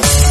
Bye.